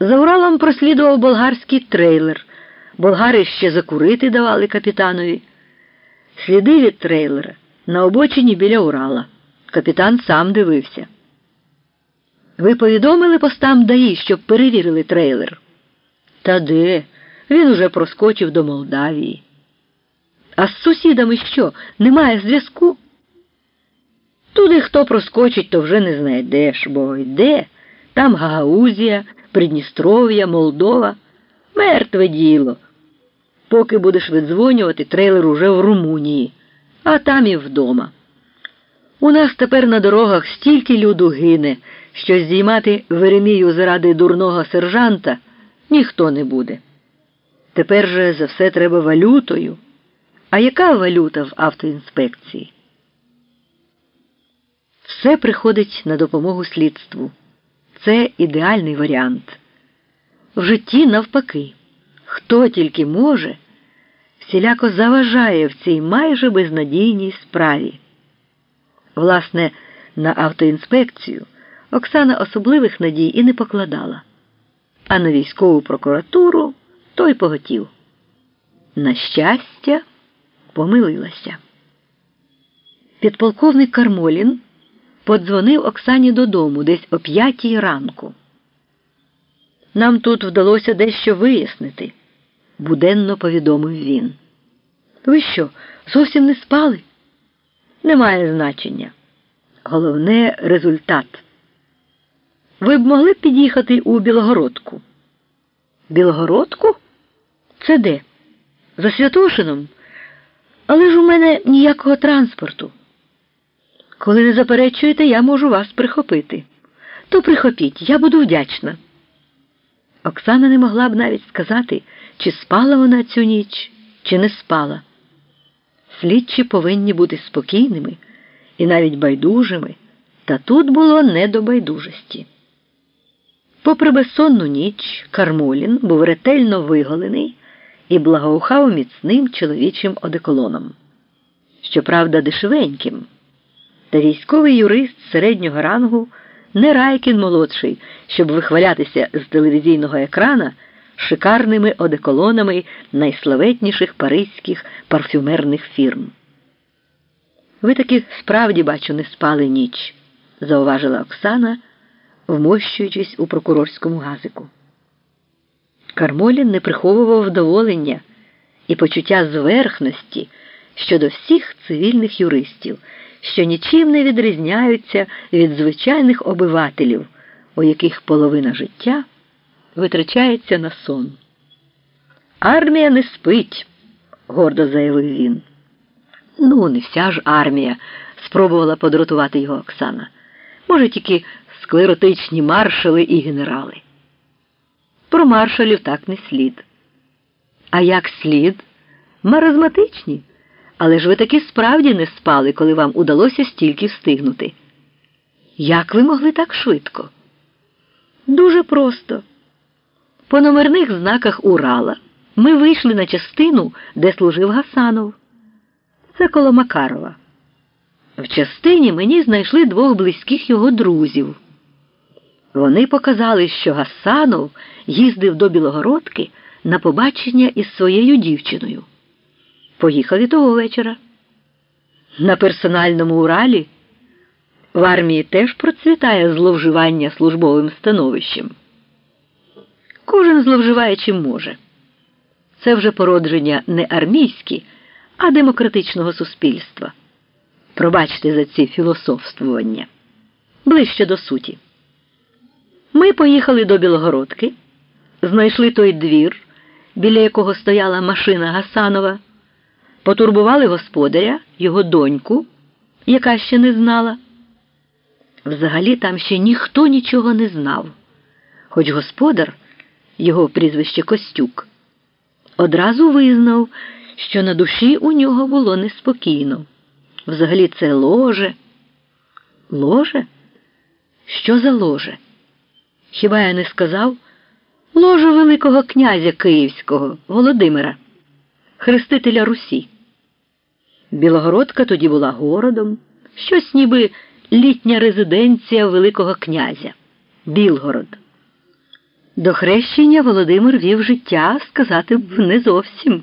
За Уралом прослідував болгарський трейлер. Болгари ще закурити давали капітанові. Сліди від трейлера на обочині біля Урала. Капітан сам дивився. Ви повідомили постам ДАІ, щоб перевірили трейлер? Та де? Він уже проскочив до Молдавії. А з сусідами що? Немає зв'язку? Туди хто проскочить, то вже не знайдеш, бо йде. Там Гагаузія, Придністров'я, Молдова. Мертве діло. Поки будеш видзвонювати, трейлер уже в Румунії, а там і вдома. У нас тепер на дорогах стільки люду гине, що здіймати Веремію заради дурного сержанта ніхто не буде. Тепер же за все треба валютою. А яка валюта в автоінспекції? Все приходить на допомогу слідству. Це ідеальний варіант. В житті навпаки, хто тільки може, всіляко заважає в цій майже безнадійній справі. Власне, на автоінспекцію Оксана особливих надій і не покладала, а на військову прокуратуру той поготів. На щастя, помилилася. Підполковник Кармолін подзвонив Оксані додому десь о п'ятій ранку. Нам тут вдалося дещо вияснити, буденно повідомив він. Ви що, зовсім не спали? Немає значення. Головне результат. Ви б могли під'їхати у Білогородку? Білогородку? Це де? За Святошином? Але ж у мене ніякого транспорту. Коли не заперечуєте, я можу вас прихопити. То прихопіть, я буду вдячна. Оксана не могла б навіть сказати, чи спала вона цю ніч, чи не спала. Слідчі повинні бути спокійними і навіть байдужими, та тут було не до байдужості. Попри безсонну ніч, Кармолін був ретельно виголений і благоухав міцним чоловічим одеколоном. Щоправда, дешевеньким. Та військовий юрист середнього рангу не Райкін молодший, щоб вихвалятися з телевізійного екрана шикарними одеколонами найславетніших паризьких парфюмерних фірм. Ви таки справді, бачу, не спали ніч, зауважила Оксана, вмощуючись у прокурорському газику. Кармолін не приховував вдоволення і почуття зверхності щодо всіх цивільних юристів, що нічим не відрізняються від звичайних обивателів, у яких половина життя витрачається на сон. Армія не спить, гордо заявив він. Ну, не вся ж армія, спробувала подротувати його Оксана. Може, тільки склеротичні маршали і генерали. Про маршалів так не слід. А як слід? Маразматичні. Але ж ви таки справді не спали, коли вам удалося стільки встигнути. Як ви могли так швидко? Дуже просто. По номерних знаках Урала ми вийшли на частину, де служив Гасанов. Це коло Макарова. В частині мені знайшли двох близьких його друзів. Вони показали, що Гасанов їздив до Білогородки на побачення із своєю дівчиною. Поїхав і того вечора. На персональному Уралі в армії теж процвітає зловживання службовим становищем. Кожен зловживає чим може. Це вже породження не армійські, а демократичного суспільства. Пробачте за ці філософствування. Ближче до суті. Ми поїхали до Білогородки, знайшли той двір, біля якого стояла машина Гасанова, потурбували господаря, його доньку, яка ще не знала. Взагалі там ще ніхто нічого не знав, хоч господар, його прізвище Костюк, одразу визнав, що на душі у нього було неспокійно. Взагалі це ложе. Ложе? Що за ложе? Хіба я не сказав? Ложу Великого князя Київського Володимира, хрестителя Русі. Білогородка тоді була городом, щось ніби літня резиденція Великого князя Білгород. До хрещення Володимир вів життя, сказати б, не зовсім.